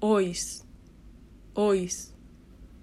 ois, ois.